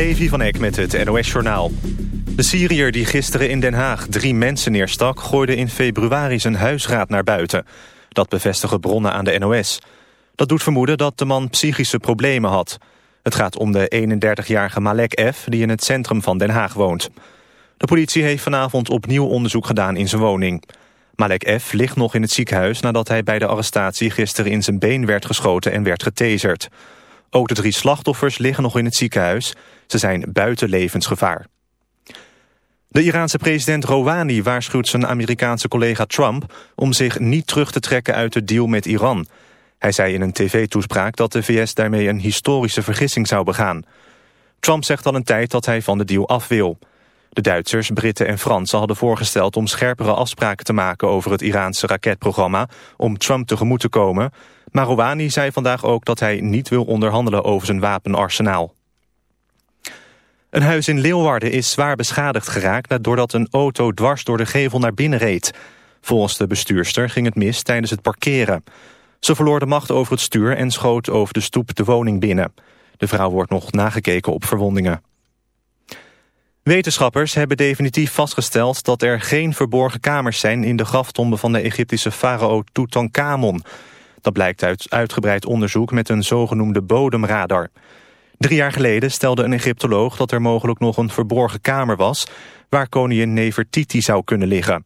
Levi van Eck met het NOS-journaal. De Syriër die gisteren in Den Haag drie mensen neerstak... gooide in februari zijn huisraad naar buiten. Dat bevestigen bronnen aan de NOS. Dat doet vermoeden dat de man psychische problemen had. Het gaat om de 31-jarige Malek F. die in het centrum van Den Haag woont. De politie heeft vanavond opnieuw onderzoek gedaan in zijn woning. Malek F. ligt nog in het ziekenhuis nadat hij bij de arrestatie gisteren in zijn been werd geschoten en werd getaserd. Ook de drie slachtoffers liggen nog in het ziekenhuis. Ze zijn buiten levensgevaar. De Iraanse president Rouhani waarschuwt zijn Amerikaanse collega Trump... om zich niet terug te trekken uit de deal met Iran. Hij zei in een tv-toespraak dat de VS daarmee een historische vergissing zou begaan. Trump zegt al een tijd dat hij van de deal af wil. De Duitsers, Britten en Fransen hadden voorgesteld om scherpere afspraken te maken over het Iraanse raketprogramma om Trump tegemoet te komen. Maar Rouhani zei vandaag ook dat hij niet wil onderhandelen over zijn wapenarsenaal. Een huis in Leeuwarden is zwaar beschadigd geraakt doordat een auto dwars door de gevel naar binnen reed. Volgens de bestuurster ging het mis tijdens het parkeren. Ze verloor de macht over het stuur en schoot over de stoep de woning binnen. De vrouw wordt nog nagekeken op verwondingen. Wetenschappers hebben definitief vastgesteld dat er geen verborgen kamers zijn in de graftombe van de Egyptische farao Tutankhamon. Dat blijkt uit uitgebreid onderzoek met een zogenoemde bodemradar. Drie jaar geleden stelde een Egyptoloog dat er mogelijk nog een verborgen kamer was... waar koningin Nefertiti zou kunnen liggen.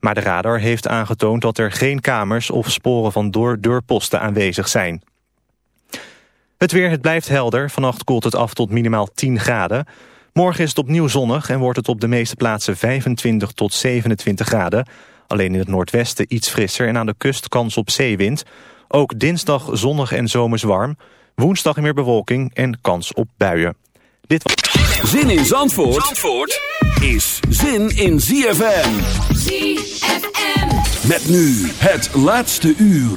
Maar de radar heeft aangetoond dat er geen kamers of sporen van deurposten aanwezig zijn. Het weer, het blijft helder. Vannacht koelt het af tot minimaal 10 graden. Morgen is het opnieuw zonnig en wordt het op de meeste plaatsen 25 tot 27 graden. Alleen in het noordwesten iets frisser en aan de kust kans op zeewind. Ook dinsdag zonnig en zomers warm. Woensdag meer bewolking en kans op buien. Dit was... Zin in Zandvoort, Zandvoort is zin in ZFM. ZFM. Met nu het laatste uur.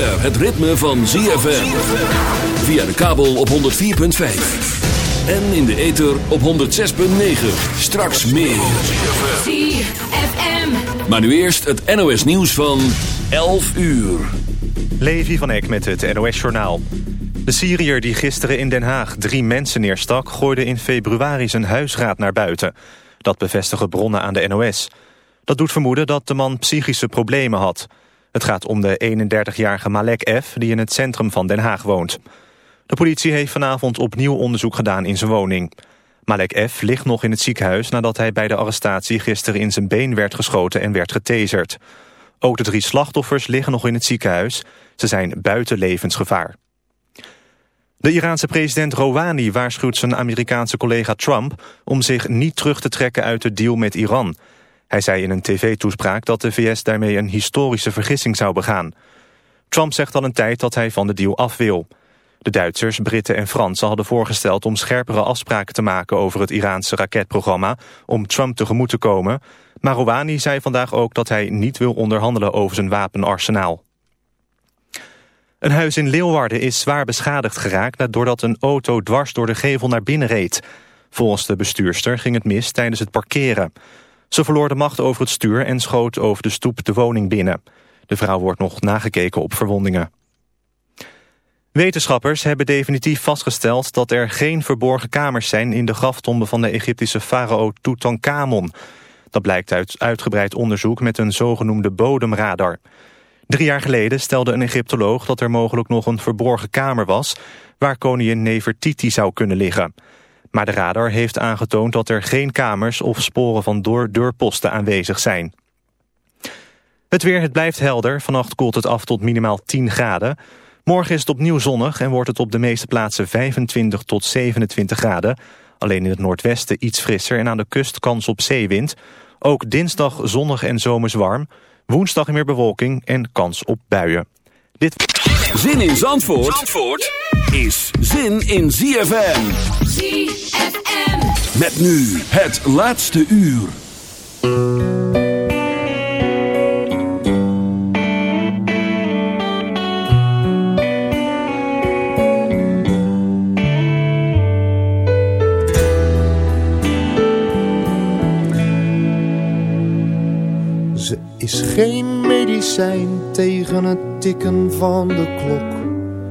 zover het ritme van ZFM. Via de kabel op 104.5. En in de ether op 106.9. Straks meer. ZFM. Maar nu eerst het NOS nieuws van 11 uur. Levi van Eck met het NOS-journaal. De Syriër die gisteren in Den Haag drie mensen neerstak... gooide in februari zijn huisraad naar buiten. Dat bevestigen bronnen aan de NOS. Dat doet vermoeden dat de man psychische problemen had. Het gaat om de 31-jarige Malek F. die in het centrum van Den Haag woont. De politie heeft vanavond opnieuw onderzoek gedaan in zijn woning. Malek F. ligt nog in het ziekenhuis nadat hij bij de arrestatie gisteren in zijn been werd geschoten en werd getaserd. Ook de drie slachtoffers liggen nog in het ziekenhuis. Ze zijn buiten levensgevaar. De Iraanse president Rouhani waarschuwt zijn Amerikaanse collega Trump... om zich niet terug te trekken uit de deal met Iran. Hij zei in een tv-toespraak dat de VS daarmee een historische vergissing zou begaan. Trump zegt al een tijd dat hij van de deal af wil. De Duitsers, Britten en Fransen hadden voorgesteld om scherpere afspraken te maken over het Iraanse raketprogramma om Trump tegemoet te komen. Maar Rouhani zei vandaag ook dat hij niet wil onderhandelen over zijn wapenarsenaal. Een huis in Leeuwarden is zwaar beschadigd geraakt doordat een auto dwars door de gevel naar binnen reed. Volgens de bestuurster ging het mis tijdens het parkeren. Ze verloor de macht over het stuur en schoot over de stoep de woning binnen. De vrouw wordt nog nagekeken op verwondingen. Wetenschappers hebben definitief vastgesteld dat er geen verborgen kamers zijn in de graftombe van de Egyptische farao Tutankhamon. Dat blijkt uit uitgebreid onderzoek met een zogenoemde bodemradar. Drie jaar geleden stelde een Egyptoloog dat er mogelijk nog een verborgen kamer was... waar koningin Nefertiti zou kunnen liggen. Maar de radar heeft aangetoond dat er geen kamers of sporen van door deurposten aanwezig zijn. Het weer, het blijft helder. Vannacht koelt het af tot minimaal 10 graden. Morgen is het opnieuw zonnig en wordt het op de meeste plaatsen 25 tot 27 graden. Alleen in het noordwesten iets frisser en aan de kust kans op zeewind. Ook dinsdag zonnig en zomers warm. Woensdag meer bewolking en kans op buien. Dit... Zin in Zandvoort, Zandvoort is zin in ZFM. ZFM. Met nu het laatste uur. Ze is geen medicijn tegen het tikken van de klok.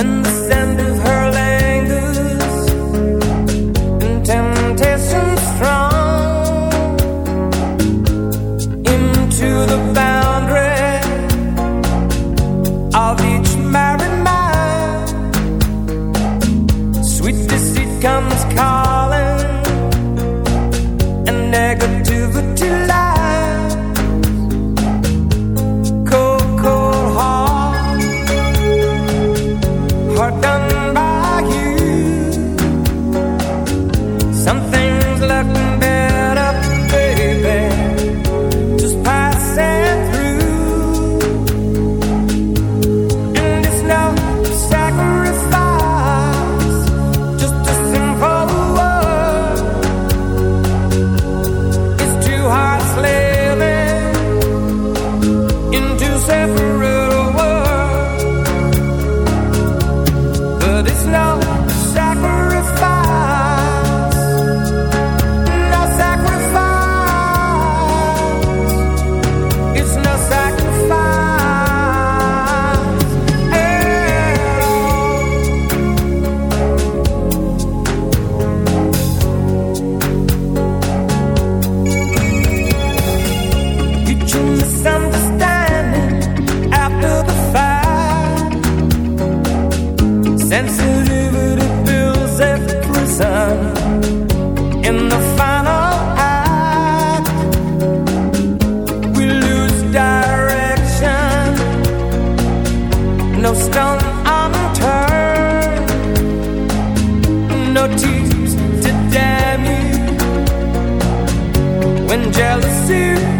When when jealousy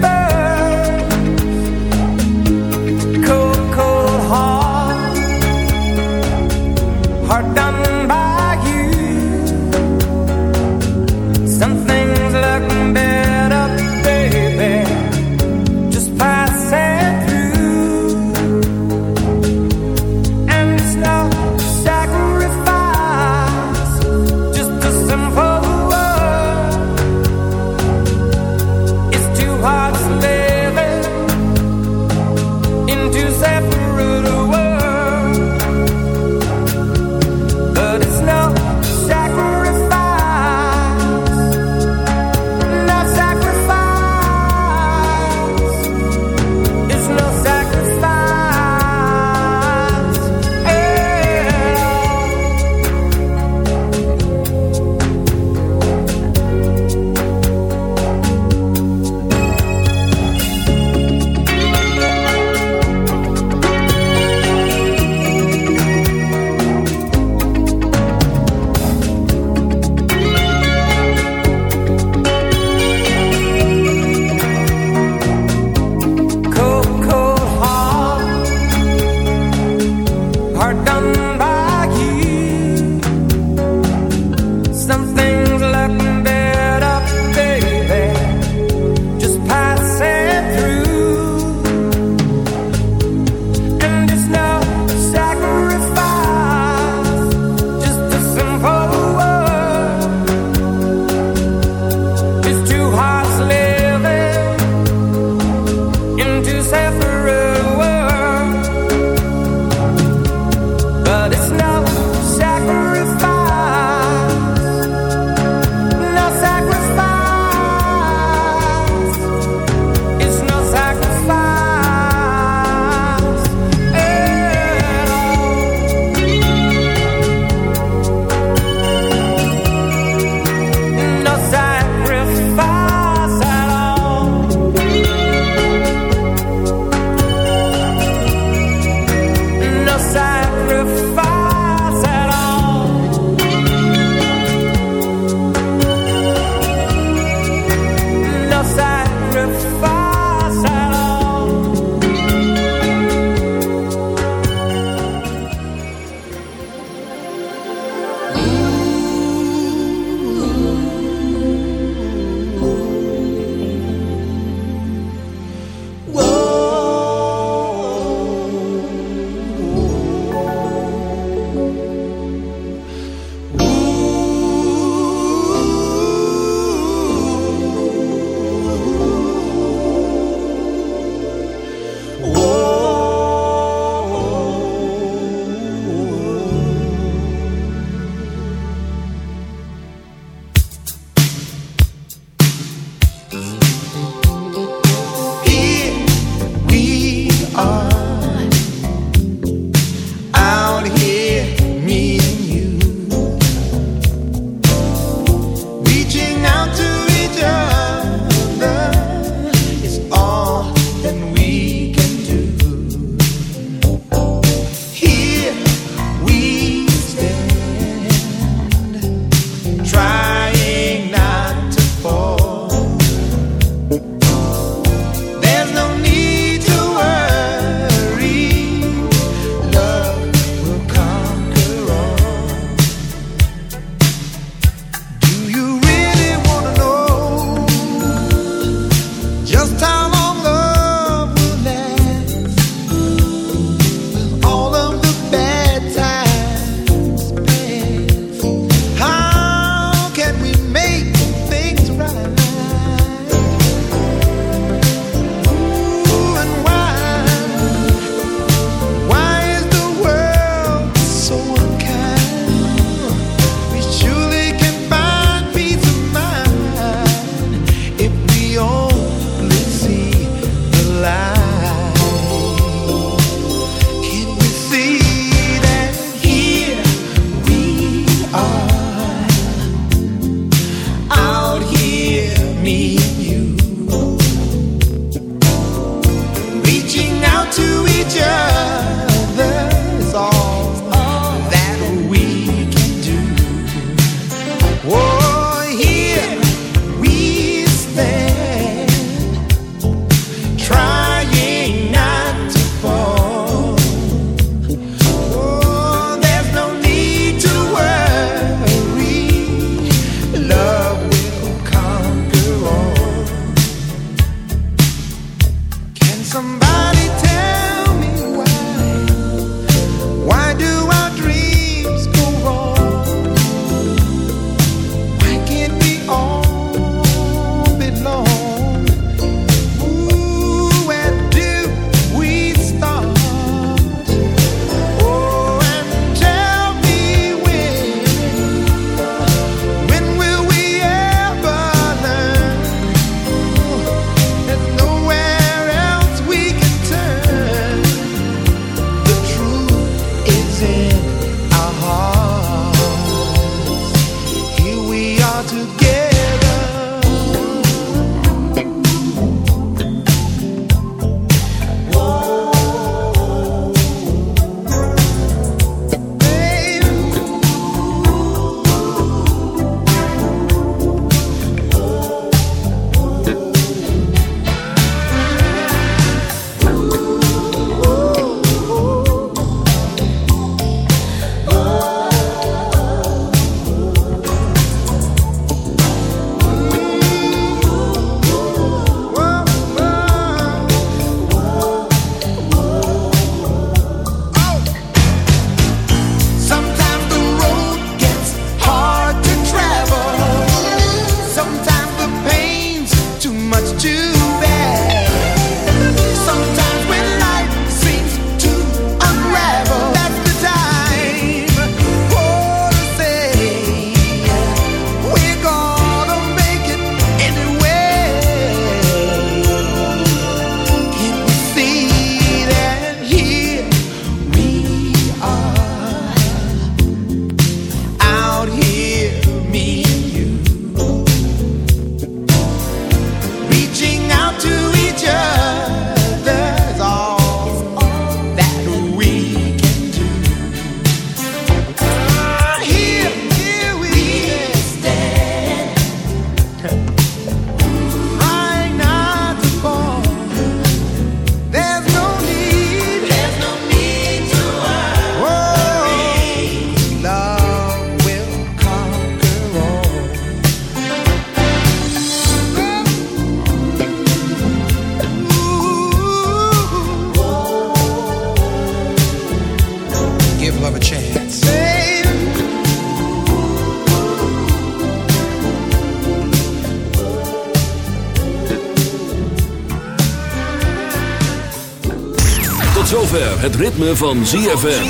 het ritme van ZFM.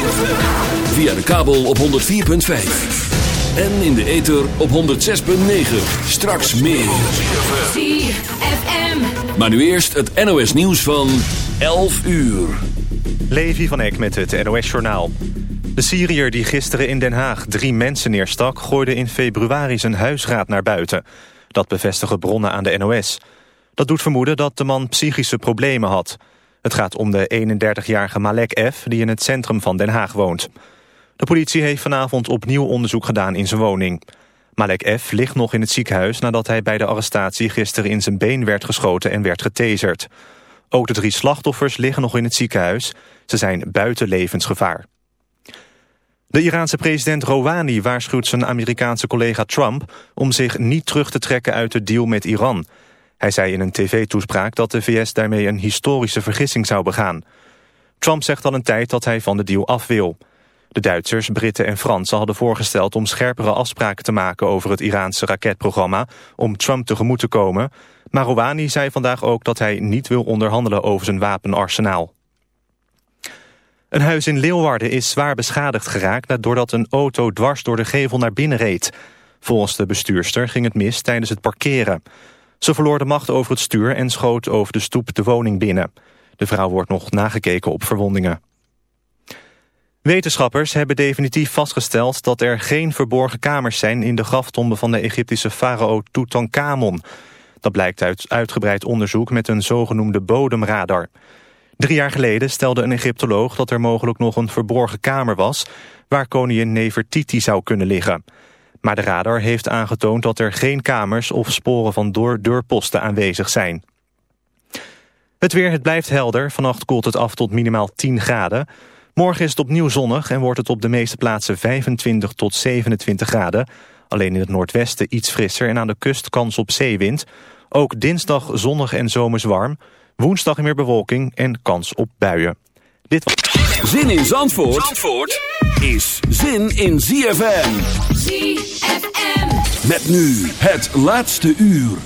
Via de kabel op 104.5. En in de ether op 106.9. Straks meer. ZFM. Maar nu eerst het NOS nieuws van 11 uur. Levi van Eck met het NOS-journaal. De Syriër die gisteren in Den Haag drie mensen neerstak... gooide in februari zijn huisraad naar buiten. Dat bevestigen bronnen aan de NOS. Dat doet vermoeden dat de man psychische problemen had. Het gaat om de 31-jarige Malek F. die in het centrum van Den Haag woont. De politie heeft vanavond opnieuw onderzoek gedaan in zijn woning. Malek F. ligt nog in het ziekenhuis nadat hij bij de arrestatie gisteren in zijn been werd geschoten en werd getaserd. Ook de drie slachtoffers liggen nog in het ziekenhuis. Ze zijn buiten levensgevaar. De Iraanse president Rouhani waarschuwt zijn Amerikaanse collega Trump... om zich niet terug te trekken uit de deal met Iran. Hij zei in een tv-toespraak dat de VS daarmee een historische vergissing zou begaan. Trump zegt al een tijd dat hij van de deal af wil. De Duitsers, Britten en Fransen hadden voorgesteld om scherpere afspraken te maken over het Iraanse raketprogramma om Trump tegemoet te komen. Maar Rouhani zei vandaag ook dat hij niet wil onderhandelen over zijn wapenarsenaal. Een huis in Leeuwarden is zwaar beschadigd geraakt doordat een auto dwars door de gevel naar binnen reed. Volgens de bestuurster ging het mis tijdens het parkeren. Ze verloor de macht over het stuur en schoot over de stoep de woning binnen. De vrouw wordt nog nagekeken op verwondingen. Wetenschappers hebben definitief vastgesteld dat er geen verborgen kamers zijn in de graftombe van de Egyptische farao Tutankhamon. Dat blijkt uit uitgebreid onderzoek met een zogenoemde bodemradar. Drie jaar geleden stelde een Egyptoloog dat er mogelijk nog een verborgen kamer was... waar koningin Nefertiti zou kunnen liggen. Maar de radar heeft aangetoond dat er geen kamers of sporen van door deurposten aanwezig zijn. Het weer, het blijft helder. Vannacht koelt het af tot minimaal 10 graden. Morgen is het opnieuw zonnig en wordt het op de meeste plaatsen 25 tot 27 graden. Alleen in het noordwesten iets frisser en aan de kust kans op zeewind. Ook dinsdag zonnig en zomers warm. Woensdag meer bewolking en kans op buien. Dit was... Zin in Zandvoort, Zandvoort is zin in ZFM. ZFM. Met nu het laatste uur.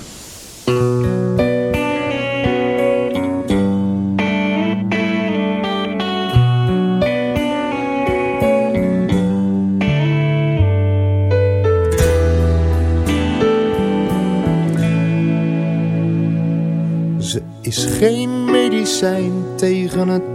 Ze is geen medicijn tegen het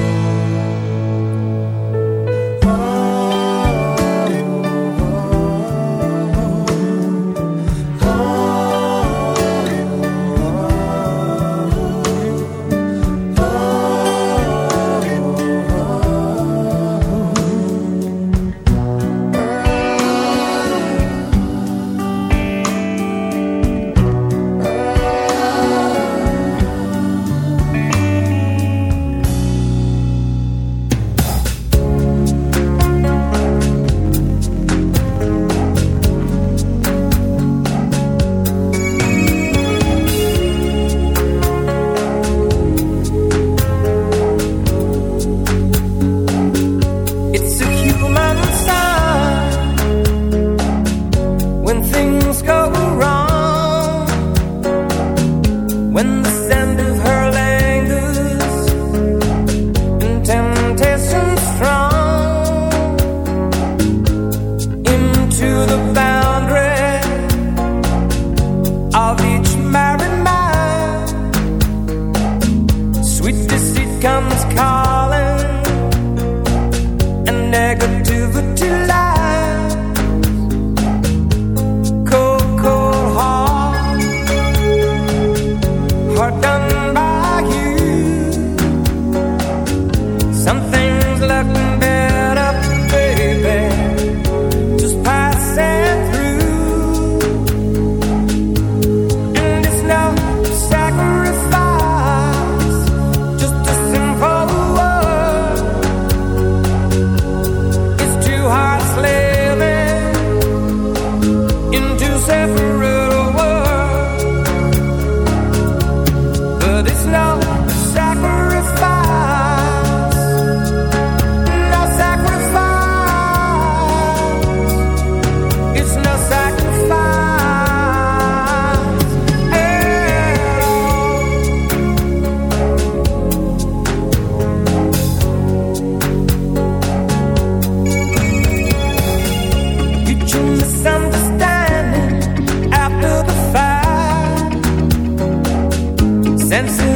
dancing.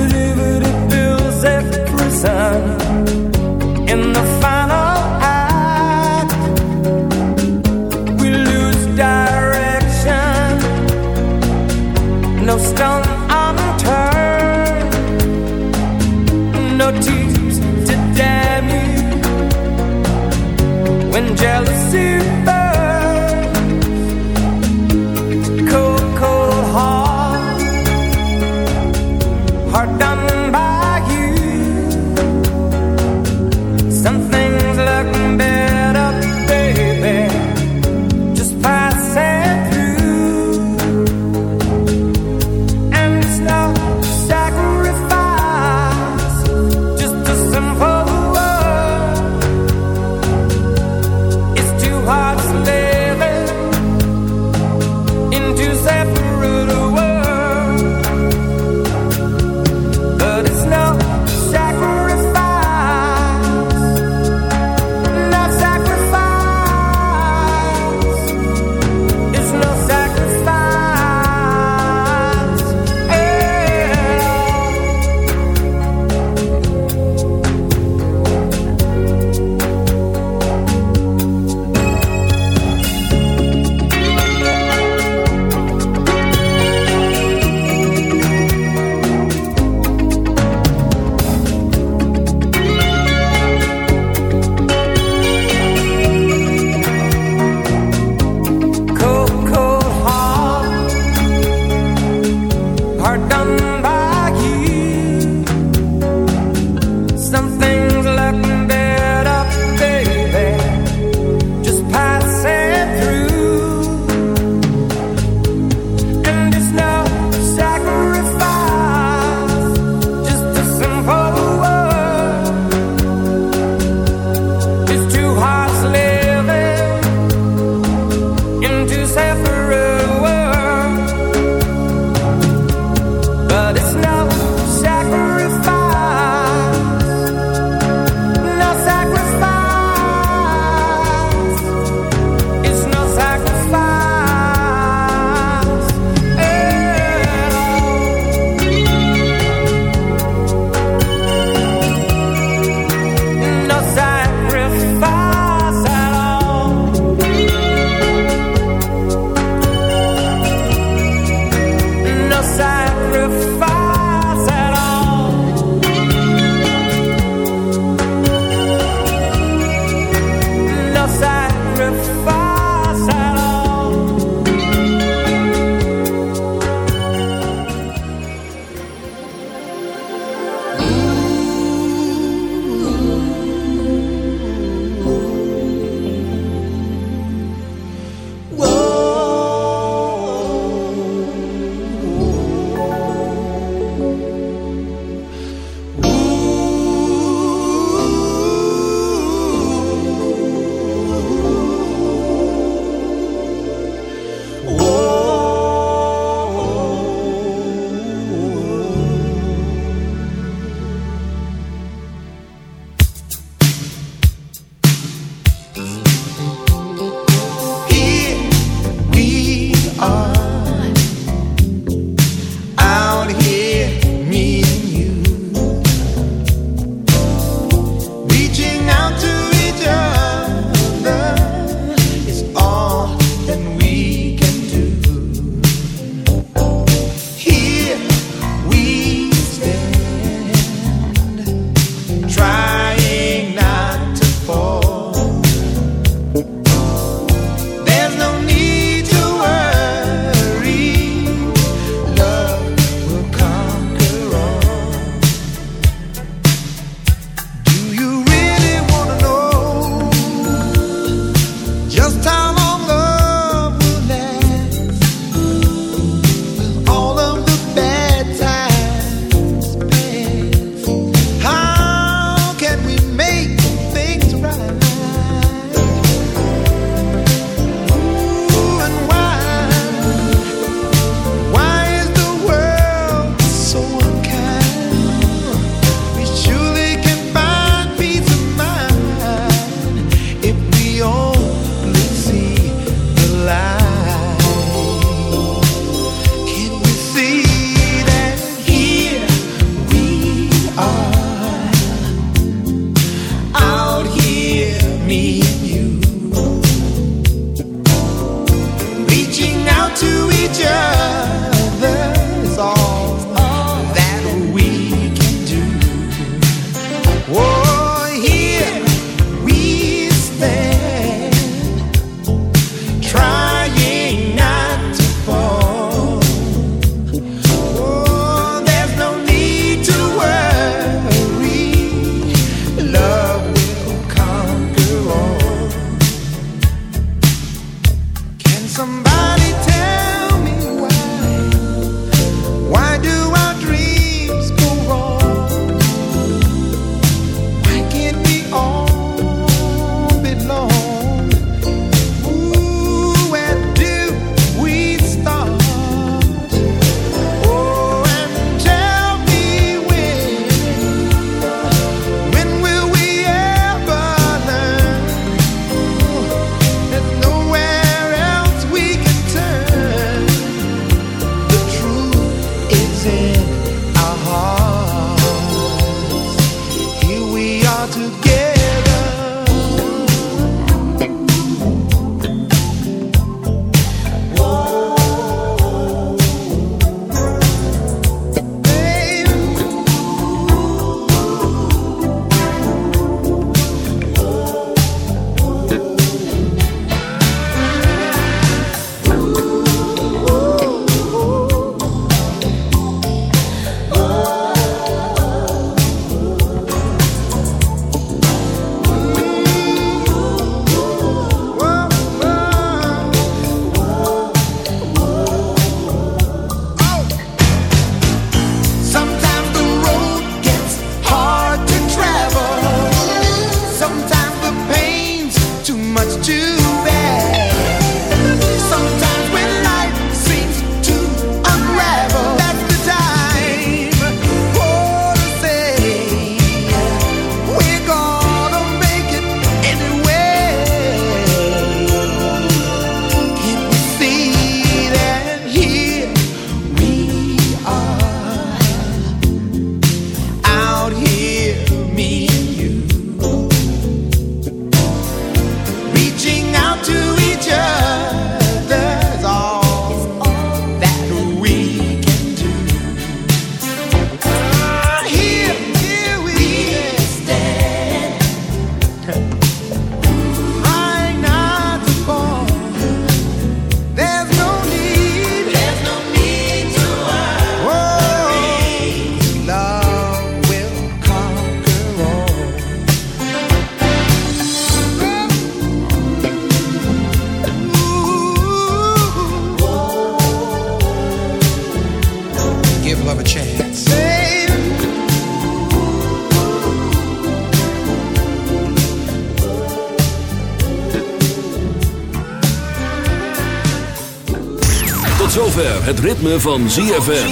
Het ritme van ZFM.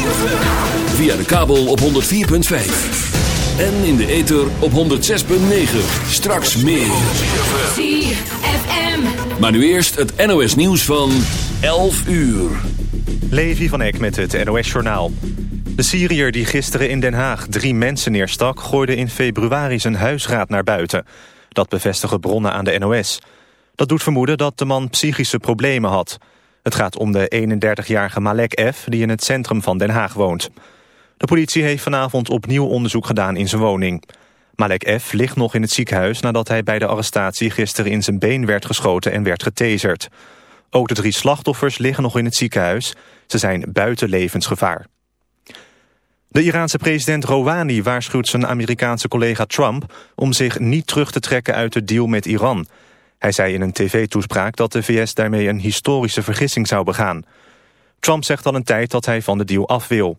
Via de kabel op 104.5. En in de ether op 106.9. Straks meer. ZFM. Maar nu eerst het NOS nieuws van 11 uur. Levi van Eck met het NOS-journaal. De Syriër die gisteren in Den Haag drie mensen neerstak... gooide in februari zijn huisraad naar buiten. Dat bevestigen bronnen aan de NOS. Dat doet vermoeden dat de man psychische problemen had. Het gaat om de 31-jarige Malek F. die in het centrum van Den Haag woont. De politie heeft vanavond opnieuw onderzoek gedaan in zijn woning. Malek F. ligt nog in het ziekenhuis nadat hij bij de arrestatie gisteren in zijn been werd geschoten en werd getaserd. Ook de drie slachtoffers liggen nog in het ziekenhuis. Ze zijn buiten levensgevaar. De Iraanse president Rouhani waarschuwt zijn Amerikaanse collega Trump... om zich niet terug te trekken uit de deal met Iran. Hij zei in een tv-toespraak dat de VS daarmee een historische vergissing zou begaan. Trump zegt al een tijd dat hij van de deal af wil.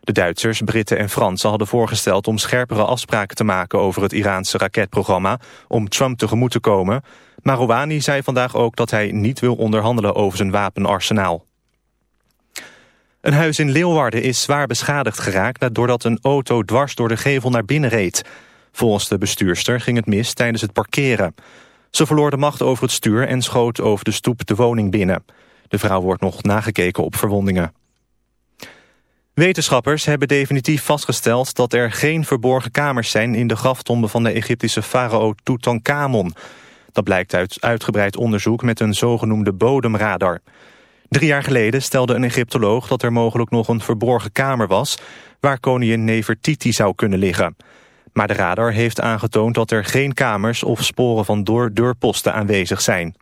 De Duitsers, Britten en Fransen hadden voorgesteld om scherpere afspraken te maken over het Iraanse raketprogramma om Trump tegemoet te komen. Maar Rouhani zei vandaag ook dat hij niet wil onderhandelen over zijn wapenarsenaal. Een huis in Leeuwarden is zwaar beschadigd geraakt doordat een auto dwars door de gevel naar binnen reed. Volgens de bestuurster ging het mis tijdens het parkeren. Ze verloor de macht over het stuur en schoot over de stoep de woning binnen. De vrouw wordt nog nagekeken op verwondingen. Wetenschappers hebben definitief vastgesteld dat er geen verborgen kamers zijn in de graftombe van de Egyptische farao Tutankhamon. Dat blijkt uit uitgebreid onderzoek met een zogenoemde bodemradar. Drie jaar geleden stelde een Egyptoloog dat er mogelijk nog een verborgen kamer was... waar koningin Nefertiti zou kunnen liggen. Maar de radar heeft aangetoond dat er geen kamers of sporen van door deurposten aanwezig zijn.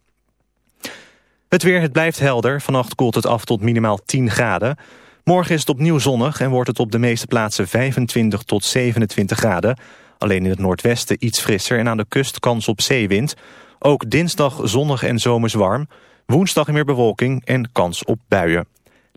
Het weer, het blijft helder. Vannacht koelt het af tot minimaal 10 graden. Morgen is het opnieuw zonnig en wordt het op de meeste plaatsen 25 tot 27 graden. Alleen in het noordwesten iets frisser en aan de kust kans op zeewind. Ook dinsdag zonnig en zomers warm. Woensdag meer bewolking en kans op buien.